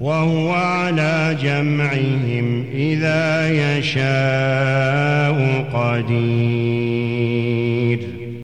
وهو على جمعهم إذا يشاء قدير.